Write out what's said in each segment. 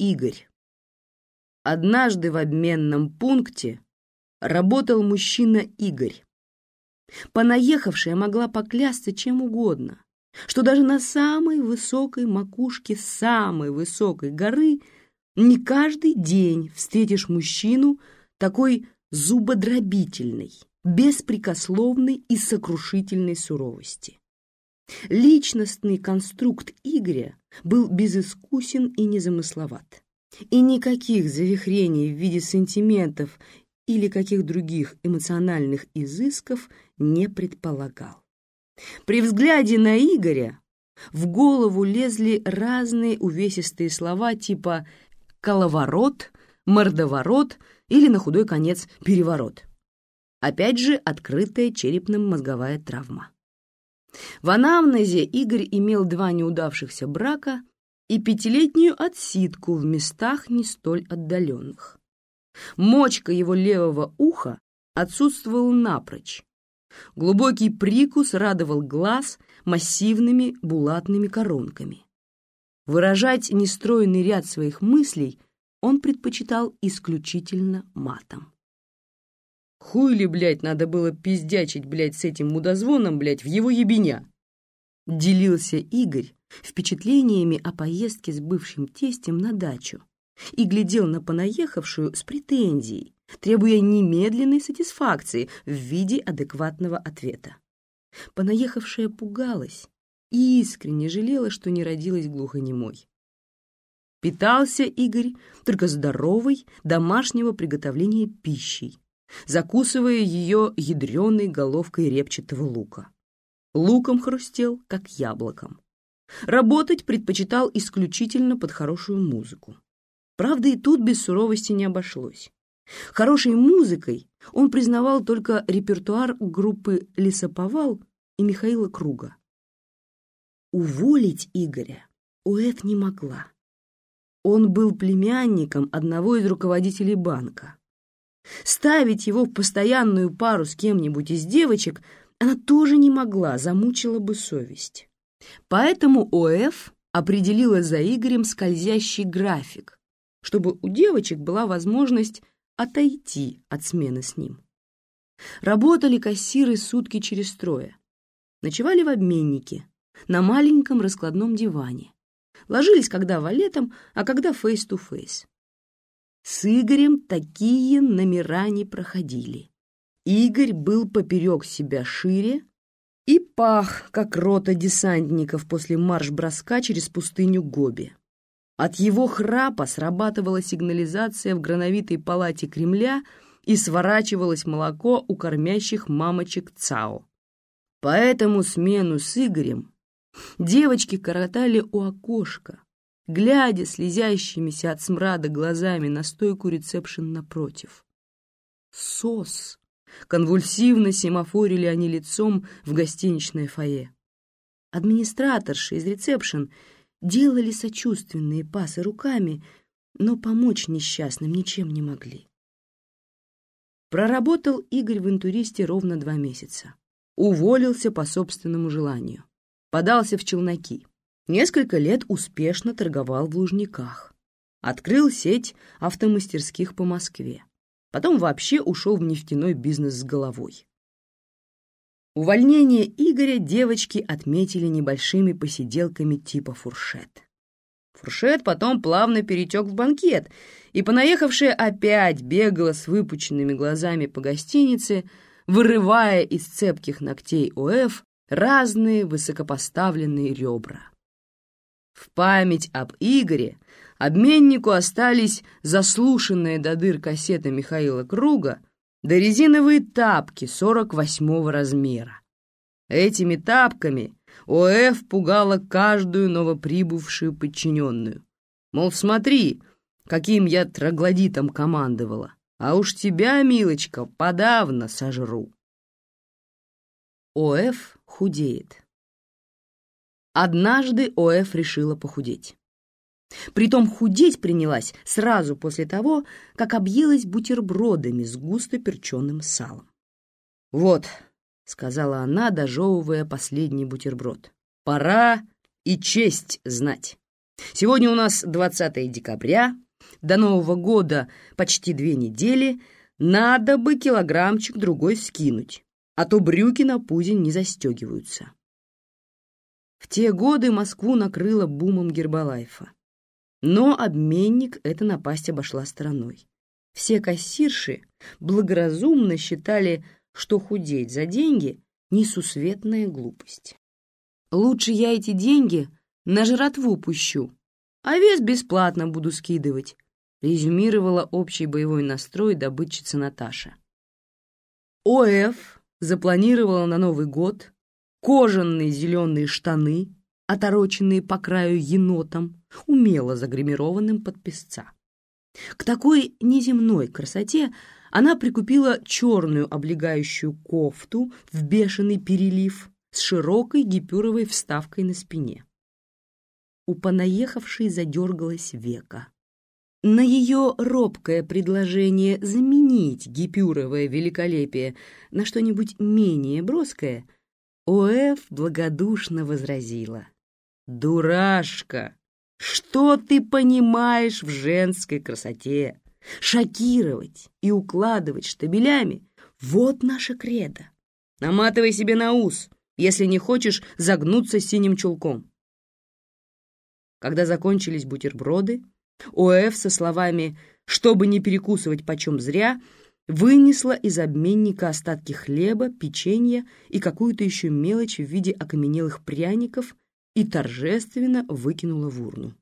Игорь. Однажды в обменном пункте работал мужчина Игорь. Понаехавшая могла поклясться чем угодно, что даже на самой высокой макушке самой высокой горы не каждый день встретишь мужчину такой зубодробительной, беспрекословной и сокрушительной суровости. Личностный конструкт Игоря был безыскусен и незамысловат. И никаких завихрений в виде сантиментов или каких других эмоциональных изысков не предполагал. При взгляде на Игоря в голову лезли разные увесистые слова типа «коловорот», «мордоворот» или, на худой конец, «переворот». Опять же, открытая черепно-мозговая травма. В анамнезе Игорь имел два неудавшихся брака и пятилетнюю отсидку в местах не столь отдаленных. Мочка его левого уха отсутствовала напрочь. Глубокий прикус радовал глаз массивными булатными коронками. Выражать нестройный ряд своих мыслей он предпочитал исключительно матом. Хуй ли, блядь, надо было пиздячить, блядь, с этим мудозвоном, блядь, в его ебеня? Делился Игорь впечатлениями о поездке с бывшим тестем на дачу и глядел на понаехавшую с претензией, требуя немедленной сатисфакции в виде адекватного ответа. Понаехавшая пугалась и искренне жалела, что не родилась глухонемой. Питался Игорь только здоровой, домашнего приготовления пищей, закусывая ее ядреной головкой репчатого лука. Луком хрустел, как яблоком. Работать предпочитал исключительно под хорошую музыку. Правда, и тут без суровости не обошлось. Хорошей музыкой он признавал только репертуар группы «Лесоповал» и Михаила Круга. Уволить Игоря УЭФ не могла. Он был племянником одного из руководителей банка. Ставить его в постоянную пару с кем-нибудь из девочек она тоже не могла, замучила бы совесть. Поэтому ОФ определила за Игорем скользящий график, чтобы у девочек была возможность отойти от смены с ним. Работали кассиры сутки через трое. Ночевали в обменнике, на маленьком раскладном диване. Ложились когда валетом, а когда face-to-face. С Игорем такие номера не проходили. Игорь был поперек себя шире и пах, как рота десантников после марш-броска через пустыню Гоби. От его храпа срабатывала сигнализация в грановитой палате Кремля и сворачивалось молоко у кормящих мамочек ЦАО. Поэтому смену с Игорем девочки коротали у окошка, глядя слезящимися от смрада глазами на стойку ресепшн напротив. СОС! Конвульсивно семафорили они лицом в гостиничное фойе. Администраторши из ресепшн делали сочувственные пасы руками, но помочь несчастным ничем не могли. Проработал Игорь в интуристе ровно два месяца. Уволился по собственному желанию. Подался в челноки. Несколько лет успешно торговал в Лужниках. Открыл сеть автомастерских по Москве. Потом вообще ушел в нефтяной бизнес с головой. Увольнение Игоря девочки отметили небольшими посиделками типа фуршет. Фуршет потом плавно перетек в банкет, и понаехавшая опять бегала с выпученными глазами по гостинице, вырывая из цепких ногтей ОФ разные высокопоставленные ребра. В память об Игоре обменнику остались заслушанные до дыр кассеты Михаила Круга да резиновые тапки 48 размера. Этими тапками ОФ пугала каждую новоприбывшую подчиненную. Мол, смотри, каким я троглодитом командовала, а уж тебя, милочка, подавно сожру. ОФ худеет. Однажды ОФ решила похудеть. Притом худеть принялась сразу после того, как объелась бутербродами с густо перченым салом. «Вот», — сказала она, дожевывая последний бутерброд, — «пора и честь знать. Сегодня у нас 20 декабря, до Нового года почти две недели, надо бы килограммчик другой скинуть, а то брюки на пузе не застегиваются. В те годы Москву накрыло бумом Гербалайфа. Но обменник эта напасть обошла стороной. Все кассирши благоразумно считали, что худеть за деньги — несусветная глупость. Лучше я эти деньги на жратву пущу, а вес бесплатно буду скидывать, резюмировала общий боевой настрой добытчица Наташа. ОФ запланировала на Новый год кожаные зеленые штаны, отороченные по краю енотом, умело загримированным под песца. К такой неземной красоте она прикупила черную облегающую кофту в бешеный перелив с широкой гипюровой вставкой на спине. У понаехавшей задергалась века. На ее робкое предложение заменить гипюровое великолепие на что-нибудь менее броское, ОФ благодушно возразила. «Дурашка! Что ты понимаешь в женской красоте? Шокировать и укладывать штабелями — вот наша кредо. Наматывай себе на ус, если не хочешь загнуться синим чулком». Когда закончились бутерброды, ОФ со словами «чтобы не перекусывать почем зря» вынесла из обменника остатки хлеба, печенья и какую-то еще мелочь в виде окаменелых пряников и торжественно выкинула в урну.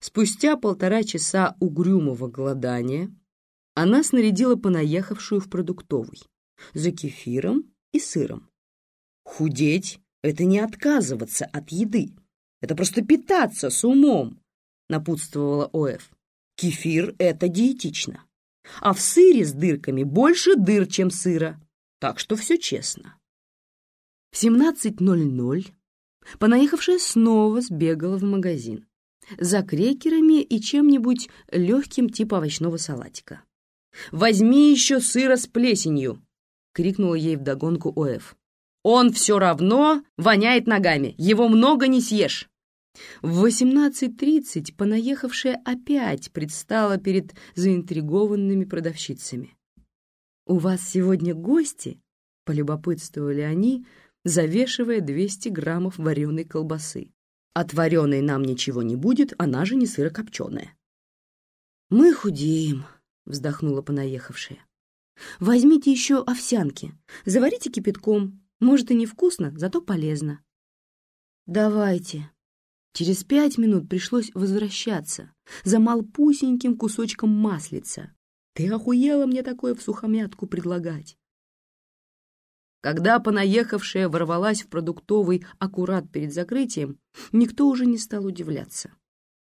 Спустя полтора часа угрюмого голодания она снарядила понаехавшую в продуктовый за кефиром и сыром. Худеть — это не отказываться от еды, это просто питаться с умом, напутствовала ОФ. Кефир — это диетично. А в сыре с дырками больше дыр, чем сыра. Так что все честно. В 17.00 понаехавшая снова сбегала в магазин за крекерами и чем-нибудь легким типа овощного салатика. «Возьми еще сыра с плесенью!» — крикнула ей вдогонку ОФ. «Он все равно воняет ногами, его много не съешь!» В 18.30 понаехавшая опять предстала перед заинтригованными продавщицами. «У вас сегодня гости?» — полюбопытствовали они, завешивая 200 граммов вареной колбасы. «От вареной нам ничего не будет, она же не сырокопченая». «Мы худеем», — вздохнула понаехавшая. «Возьмите еще овсянки, заварите кипятком. Может, и невкусно, зато полезно». «Давайте», Через пять минут пришлось возвращаться за малпусеньким кусочком маслица. Ты охуела мне такое в сухомятку предлагать? Когда понаехавшая ворвалась в продуктовый аккурат перед закрытием, никто уже не стал удивляться.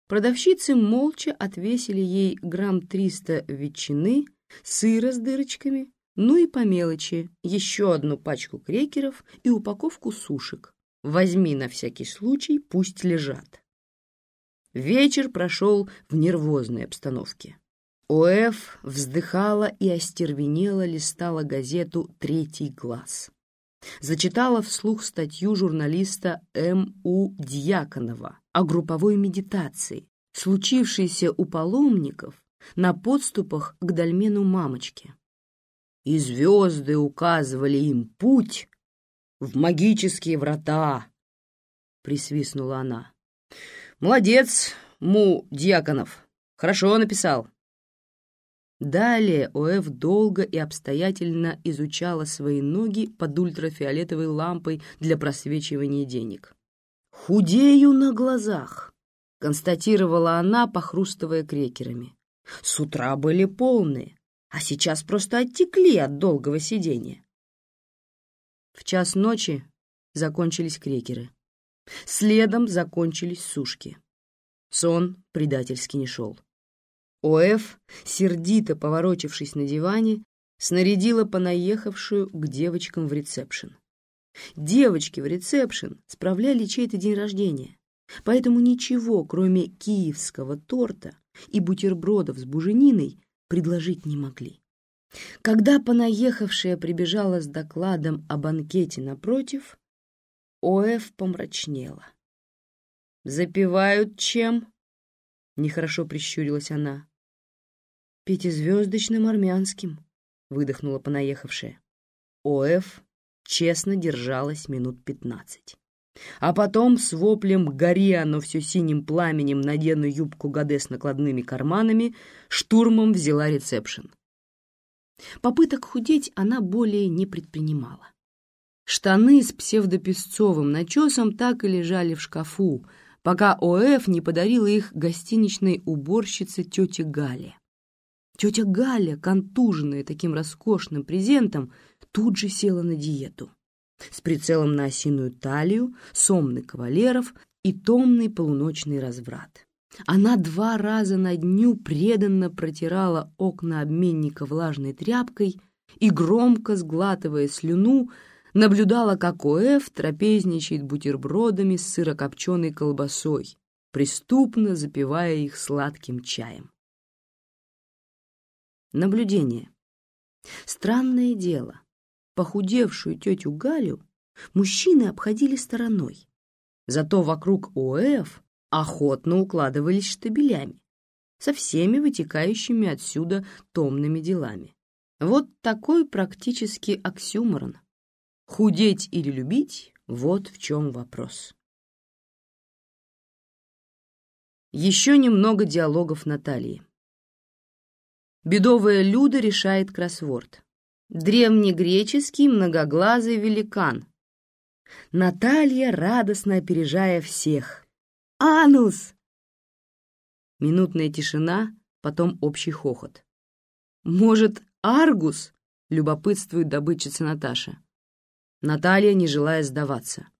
Продавщицы молча отвесили ей грамм триста ветчины, сыра с дырочками, ну и по мелочи еще одну пачку крекеров и упаковку сушек, Возьми на всякий случай, пусть лежат. Вечер прошел в нервозной обстановке. ОФ вздыхала и остервенела листала газету «Третий глаз». Зачитала вслух статью журналиста М.У. Дьяконова о групповой медитации, случившейся у паломников на подступах к дольмену мамочки. И звезды указывали им путь в магические врата!» — присвистнула она. «Молодец, Му Дьяконов, хорошо написал». Далее ОФ долго и обстоятельно изучала свои ноги под ультрафиолетовой лампой для просвечивания денег. «Худею на глазах», — констатировала она, похрустывая крекерами. «С утра были полные, а сейчас просто оттекли от долгого сидения. В час ночи закончились крекеры. Следом закончились сушки. Сон предательски не шел. ОФ, сердито поворочившись на диване, снарядила понаехавшую к девочкам в ресепшн. Девочки в ресепшн справляли чей-то день рождения, поэтому ничего, кроме киевского торта и бутербродов с бужениной, предложить не могли. Когда понаехавшая прибежала с докладом о банкете напротив, ОФ помрачнела. Запивают чем?» Нехорошо прищурилась она. «Пятизвездочным армянским», — выдохнула понаехавшая. ОФ честно держалась минут пятнадцать. А потом с воплем «Гори оно все синим пламенем, надену юбку Гаде с накладными карманами» штурмом взяла ресепшн. Попыток худеть она более не предпринимала. Штаны с псевдопесцовым начесом так и лежали в шкафу, пока ОФ не подарила их гостиничной уборщице тете Гале. Тетя Галя, контуженная таким роскошным презентом, тут же села на диету. С прицелом на осиную талию, сомны кавалеров и томный полуночный разврат. Она два раза на дню преданно протирала окна обменника влажной тряпкой и, громко сглатывая слюну, наблюдала, как ОФ трапезничает бутербродами с сырокопченой колбасой, преступно запивая их сладким чаем. Наблюдение. Странное дело. Похудевшую тетю Галю мужчины обходили стороной. Зато вокруг ОФ охотно укладывались штабелями, со всеми вытекающими отсюда томными делами. Вот такой практически оксюморон. Худеть или любить — вот в чем вопрос. Еще немного диалогов Натальи. Бедовая Люда решает кроссворд. Древнегреческий многоглазый великан. Наталья, радостно опережая всех. «Анус!» Минутная тишина, потом общий хохот. «Может, Аргус?» — любопытствует добытчица Наташа. Наталья, не желая сдаваться.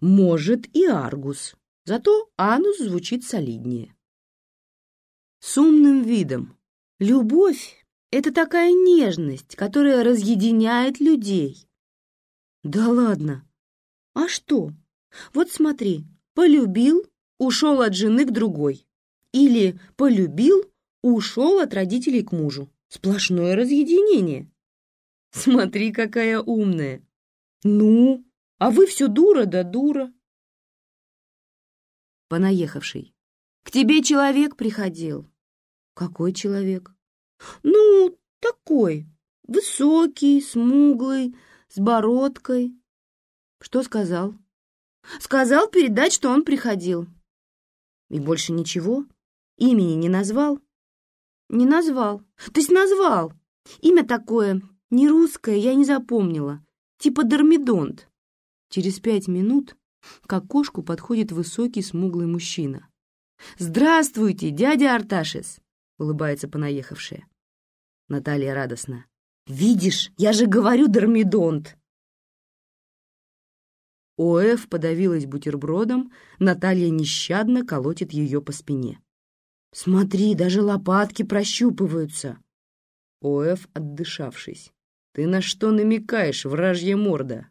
Может и Аргус, зато Анус звучит солиднее. С умным видом. Любовь — это такая нежность, которая разъединяет людей. Да ладно. А что? Вот смотри, полюбил, ушел от жены к другой. Или полюбил, ушел от родителей к мужу. Сплошное разъединение. Смотри, какая умная. «Ну, а вы все дура да дура». Понаехавший. «К тебе человек приходил». «Какой человек?» «Ну, такой, высокий, смуглый, с бородкой». «Что сказал?» «Сказал передать, что он приходил». «И больше ничего? Имени не назвал?» «Не назвал. То есть назвал. Имя такое, не русское, я не запомнила типа дормидонт. Через пять минут к окошку подходит высокий смуглый мужчина. «Здравствуйте, дядя Арташес!» — улыбается понаехавшая. Наталья радостно. «Видишь, я же говорю дормидонт!» ОФ подавилась бутербродом, Наталья нещадно колотит ее по спине. «Смотри, даже лопатки прощупываются!» ОФ, отдышавшись. «Ты на что намекаешь, вражья морда?»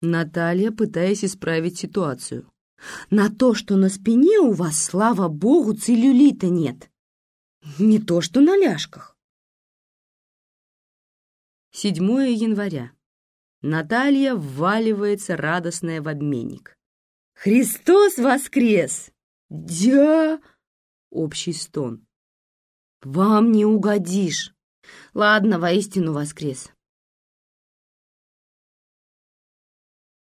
Наталья, пытаясь исправить ситуацию. «На то, что на спине у вас, слава богу, целлюлита нет. Не то, что на ляжках». 7 января. Наталья вваливается радостная в обменник. «Христос воскрес!» «Дя!» — общий стон. «Вам не угодишь!» Ладно, воистину воскрес.